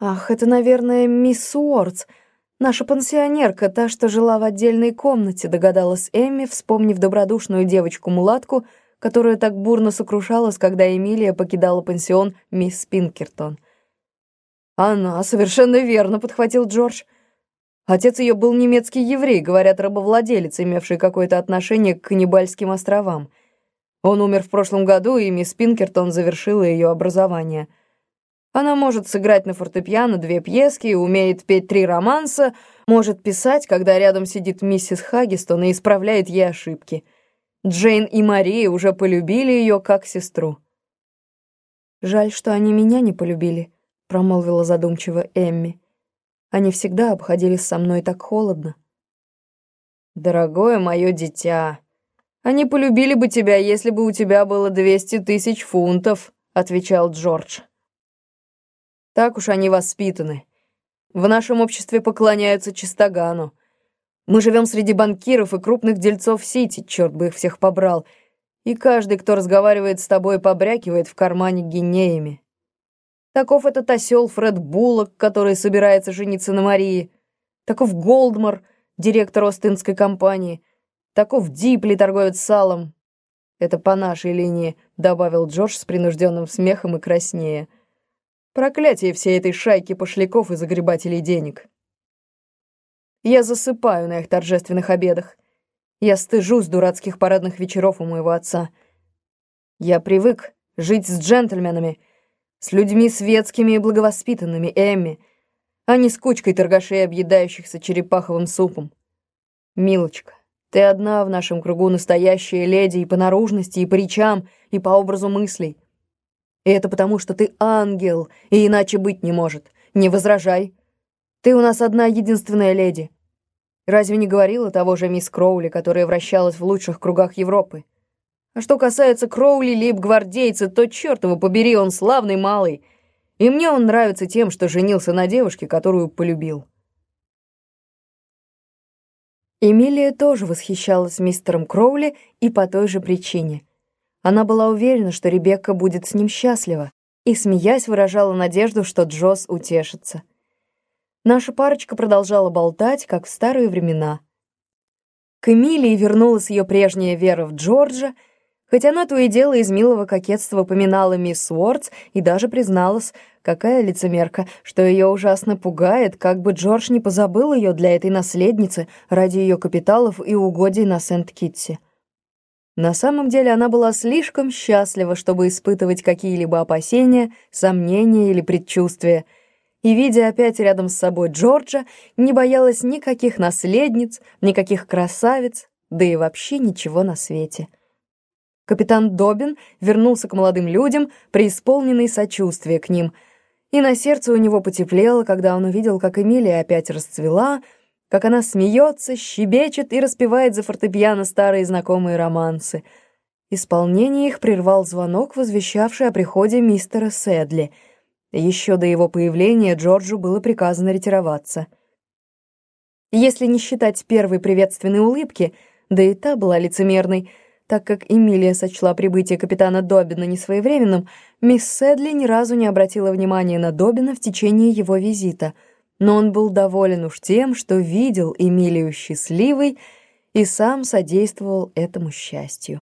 Ах, это, наверное, мисс Уортс, наша пансионерка, та, что жила в отдельной комнате, догадалась Эмми, вспомнив добродушную девочку-мулатку, которая так бурно сокрушалась, когда Эмилия покидала пансион мисс Пинкертон. «Она, совершенно верно», — подхватил Джордж. Отец ее был немецкий еврей, говорят, рабовладелец, имевший какое-то отношение к каннибальским островам. Он умер в прошлом году, и мисс Пинкертон завершила ее образование. Она может сыграть на фортепиано две пьески, умеет петь три романса, может писать, когда рядом сидит миссис Хаггистон и исправляет ей ошибки. Джейн и Мария уже полюбили ее как сестру. «Жаль, что они меня не полюбили», — промолвила задумчиво Эмми. Они всегда обходились со мной так холодно. «Дорогое мое дитя, они полюбили бы тебя, если бы у тебя было двести тысяч фунтов», — отвечал Джордж. «Так уж они воспитаны. В нашем обществе поклоняются чистогану. Мы живем среди банкиров и крупных дельцов Сити, черт бы их всех побрал, и каждый, кто разговаривает с тобой, побрякивает в кармане гинеями. Таков этот осел Фред Буллок, который собирается жениться на Марии. Таков Голдмар, директор Остинской компании. Таков Дипли, торговец салом. Это по нашей линии, добавил Джордж с принужденным смехом и краснее. Проклятие всей этой шайки пошляков и загребателей денег. Я засыпаю на их торжественных обедах. Я стыжусь дурацких парадных вечеров у моего отца. Я привык жить с джентльменами — с людьми светскими и благовоспитанными, Эмми, а не с кучкой торгашей, объедающихся черепаховым супом. Милочка, ты одна в нашем кругу настоящая леди и по наружности, и по речам, и по образу мыслей. И это потому, что ты ангел, и иначе быть не может. Не возражай. Ты у нас одна единственная леди. Разве не говорила того же мисс Кроули, которая вращалась в лучших кругах Европы? А что касается Кроули лейб-гвардейца, то, черт его побери, он славный малый. И мне он нравится тем, что женился на девушке, которую полюбил. Эмилия тоже восхищалась мистером Кроули и по той же причине. Она была уверена, что Ребекка будет с ним счастлива, и, смеясь, выражала надежду, что Джосс утешится. Наша парочка продолжала болтать, как в старые времена. К Эмилии вернулась ее прежняя вера в Джорджа — Хоть она то и дело из милого кокетства поминала мисс Уортс и даже призналась, какая лицемерка, что ее ужасно пугает, как бы Джордж не позабыл ее для этой наследницы ради ее капиталов и угодий на Сент-Китсе. На самом деле она была слишком счастлива, чтобы испытывать какие-либо опасения, сомнения или предчувствия, и, видя опять рядом с собой Джорджа, не боялась никаких наследниц, никаких красавиц, да и вообще ничего на свете. Капитан Добин вернулся к молодым людям, преисполненный сочувствия к ним, и на сердце у него потеплело, когда он увидел, как Эмилия опять расцвела, как она смеется, щебечет и распевает за фортепиано старые знакомые романсы. Исполнение их прервал звонок, возвещавший о приходе мистера Сэдли. Еще до его появления Джорджу было приказано ретироваться. Если не считать первой приветственной улыбки, да и та была лицемерной — так как Эмилия сочла прибытие капитана Добина несвоевременным, мисс Сэдли ни разу не обратила внимания на Добина в течение его визита, но он был доволен уж тем, что видел Эмилию счастливой и сам содействовал этому счастью.